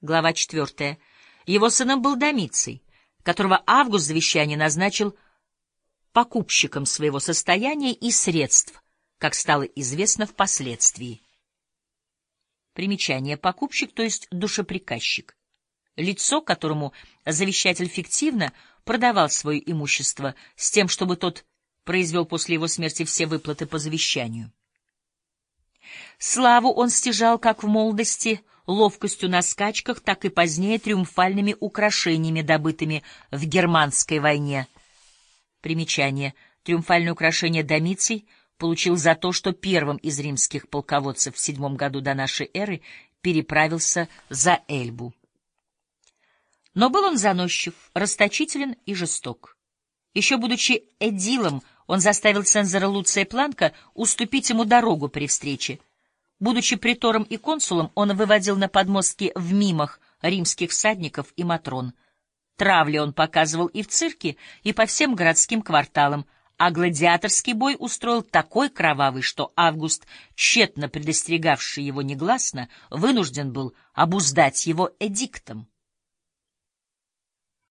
Глава 4. Его сыном был Домиций, которого Август завещание назначил покупщиком своего состояния и средств, как стало известно впоследствии. Примечание. Покупщик, то есть душеприказчик. Лицо, которому завещатель фиктивно продавал свое имущество с тем, чтобы тот произвел после его смерти все выплаты по завещанию. Славу он стяжал как в молодости ловкостью на скачках, так и позднее триумфальными украшениями, добытыми в германской войне. Примечание. Триумфальное украшение Домиций получил за то, что первым из римских полководцев в седьмом году до нашей эры переправился за Эльбу. Но был он заносчив, расточителен и жесток. Еще будучи эдилом, он заставил цензора Луция Планка уступить ему дорогу при встрече. Будучи притором и консулом, он выводил на подмостки в мимах римских всадников и матрон. Травли он показывал и в цирке, и по всем городским кварталам, а гладиаторский бой устроил такой кровавый, что Август, тщетно предостерегавший его негласно, вынужден был обуздать его эдиктом.